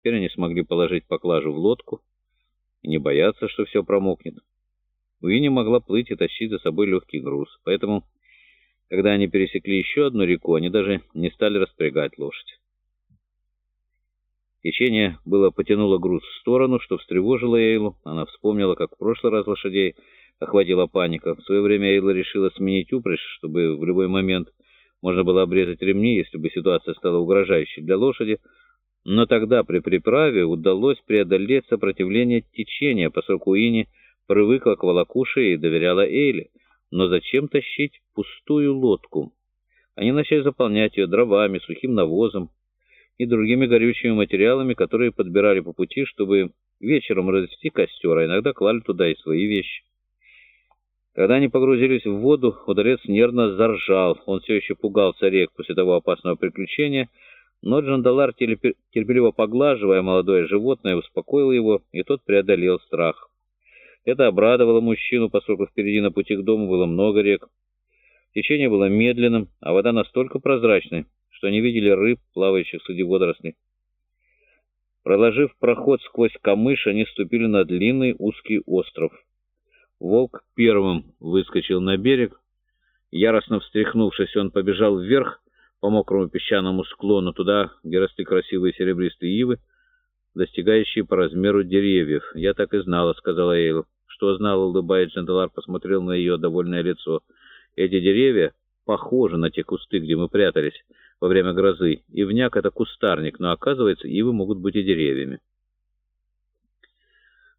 Теперь они смогли положить поклажу в лодку и не бояться, что все промокнет. Уинни могла плыть и тащить за собой легкий груз, поэтому, когда они пересекли еще одну реку, они даже не стали распрягать лошадь. Течение было потянуло груз в сторону, что встревожило Эйлу. Она вспомнила, как в прошлый раз лошадей охватила паника. В свое время Эйла решила сменить упряжь, чтобы в любой момент можно было обрезать ремни, если бы ситуация стала угрожающей для лошади. Но тогда при приправе удалось преодолеть сопротивление течения, поскольку Ини привыкла к волокуше и доверяла Эйле. Но зачем тащить пустую лодку? Они начали заполнять ее дровами, сухим навозом, и другими горючими материалами, которые подбирали по пути, чтобы вечером развести костер, а иногда клали туда и свои вещи. Когда они погрузились в воду, удалец нервно заржал. Он все еще пугался рек после того опасного приключения, но Джандалар, терпеливо поглаживая молодое животное, успокоил его, и тот преодолел страх. Это обрадовало мужчину, поскольку впереди на пути к дому было много рек. Течение было медленным, а вода настолько прозрачной, что они видели рыб, плавающих среди водорослей. Проложив проход сквозь камыш, они ступили на длинный узкий остров. Волк первым выскочил на берег. Яростно встряхнувшись, он побежал вверх по мокрому песчаному склону, туда, где росли красивые серебристые ивы, достигающие по размеру деревьев. «Я так и знала», — сказала Эйл. «Что знала?» — улыбаясь, Джандалар посмотрел на ее довольное лицо. «Эти деревья похожи на те кусты, где мы прятались во время грозы. Ивняк — это кустарник, но, оказывается, ивы могут быть и деревьями.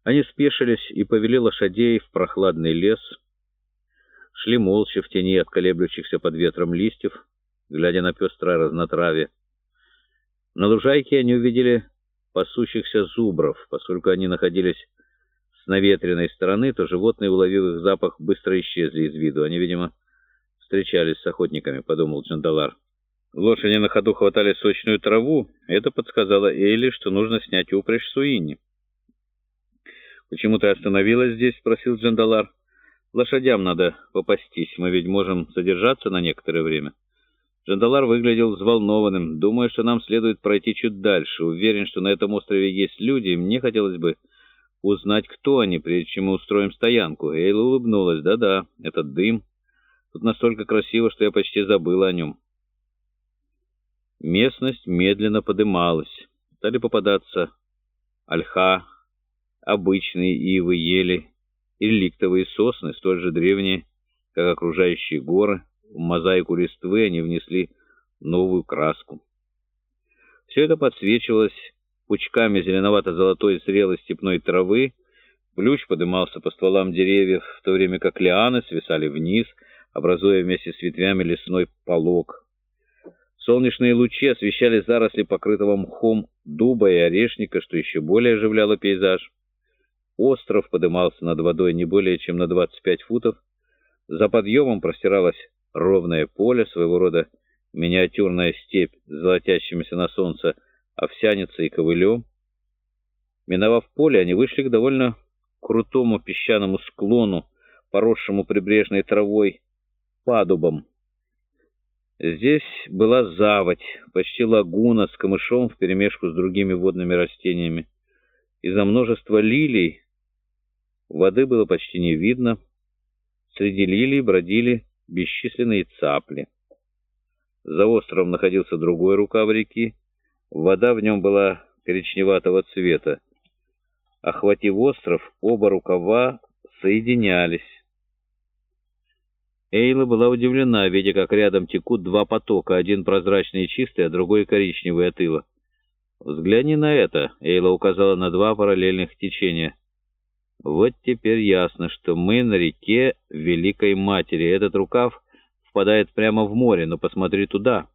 Они спешились и повели лошадей в прохладный лес, шли молча в тени от колеблющихся под ветром листьев, глядя на пестрое разнотравье. На лужайке они увидели пасущихся зубров. Поскольку они находились с наветренной стороны, то животные, уловив их запах, быстро исчезли из виду. Они, видимо, встречались с охотниками, подумал Джандалар. Лошади на ходу хватали сочную траву. Это подсказало Эйли, что нужно снять упряжь Суини. «Почему ты остановилась здесь?» — спросил Джандалар. «Лошадям надо попастись. Мы ведь можем задержаться на некоторое время». Джандалар выглядел взволнованным. «Думаю, что нам следует пройти чуть дальше. Уверен, что на этом острове есть люди, и мне хотелось бы узнать, кто они, прежде чем мы устроим стоянку». Эйла улыбнулась. «Да-да, этот дым. Тут настолько красиво, что я почти забыла о нем». Местность медленно подымалась. Стали попадаться ольха, обычные ивы, ели и реликтовые сосны, столь же древние, как окружающие горы. В мозаику листвы они внесли новую краску. Все это подсвечивалось пучками зеленовато-золотой зрелой степной травы. Плющ подымался по стволам деревьев, в то время как лианы свисали вниз, образуя вместе с ветвями лесной полог. Солнечные лучи освещали заросли покрытого мхом дуба и орешника, что еще более оживляло пейзаж. Остров подымался над водой не более чем на 25 футов. За подъемом простиралось ровное поле, своего рода миниатюрная степь с золотящимися на солнце овсяницей и ковылем. Миновав поле, они вышли к довольно крутому песчаному склону, поросшему прибрежной травой, падубом. Здесь была заводь, почти лагуна с камышом вперемешку с другими водными растениями. Из-за множества лилий воды было почти не видно. Среди лилий бродили бесчисленные цапли. За островом находился другой рукав реки. Вода в нем была коричневатого цвета. Охватив остров, оба рукава соединялись. Эйла была удивлена, видя, как рядом текут два потока, один прозрачный и чистый, а другой коричневый от ила. «Взгляни на это», — Эйла указала на два параллельных течения. «Вот теперь ясно, что мы на реке Великой Матери. Этот рукав впадает прямо в море, но посмотри туда».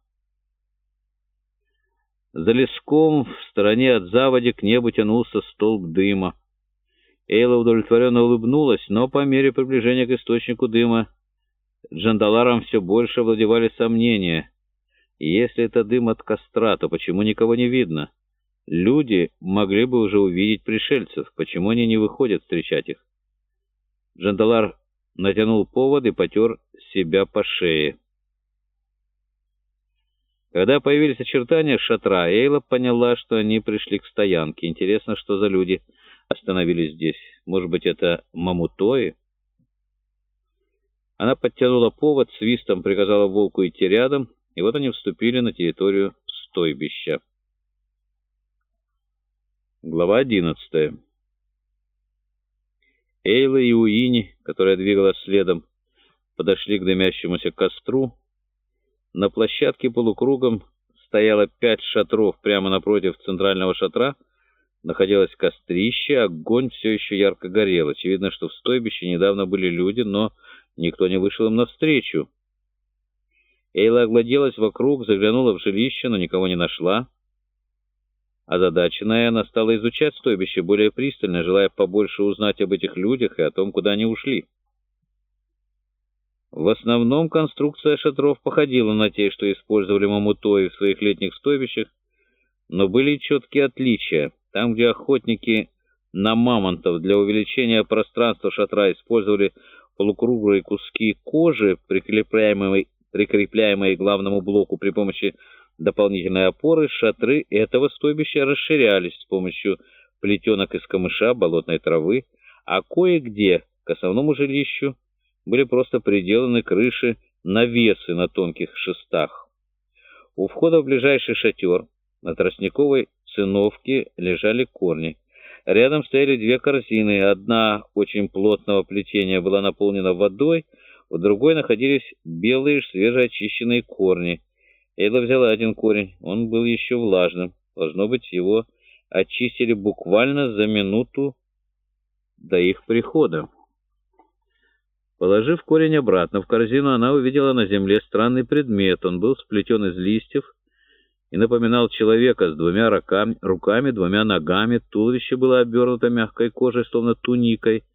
За леском в стороне от заводи к небу тянулся столб дыма. Эйла удовлетворенно улыбнулась, но по мере приближения к источнику дыма Джандаларом все больше владевали сомнения. Если это дым от костра, то почему никого не видно? Люди могли бы уже увидеть пришельцев. Почему они не выходят встречать их? Джандалар натянул повод и потер себя по шее. Когда появились очертания шатра, Эйла поняла, что они пришли к стоянке. Интересно, что за люди остановились здесь. Может быть, это мамутои? Она подтянула повод, свистом приказала волку идти рядом, и вот они вступили на территорию стойбища. Глава одиннадцатая. Эйла и Уини, которая двигалась следом, подошли к дымящемуся костру. На площадке полукругом стояло пять шатров прямо напротив центрального шатра. Находилось кострище, огонь все еще ярко горел. Очевидно, что в стойбище недавно были люди, но никто не вышел им навстречу. Эйла огляделась вокруг, заглянула в жилище, но никого не нашла. Озадаченная, она стала изучать стойбище более пристально, желая побольше узнать об этих людях и о том, куда они ушли. В основном конструкция шатров походила на те, что использовали мамутои в своих летних стойбищах, но были четкие отличия. Там, где охотники на мамонтов для увеличения пространства шатра использовали полукруглые куски кожи, прикрепляемые, прикрепляемые к главному блоку при помощи дополнительной опоры, шатры этого стойбища расширялись с помощью плетенок из камыша, болотной травы, а кое-где к основному жилищу были просто приделаны крыши навесы на тонких шестах. У входа в ближайший шатер на тростниковой циновке лежали корни. Рядом стояли две корзины. Одна очень плотного плетения была наполнена водой, в другой находились белые свежеочищенные корни. Эйла взяла один корень, он был еще влажным. Должно быть, его очистили буквально за минуту до их прихода. Положив корень обратно в корзину, она увидела на земле странный предмет. Он был сплетен из листьев и напоминал человека с двумя руками, руками, двумя ногами. Туловище было обернуто мягкой кожей, словно туникой —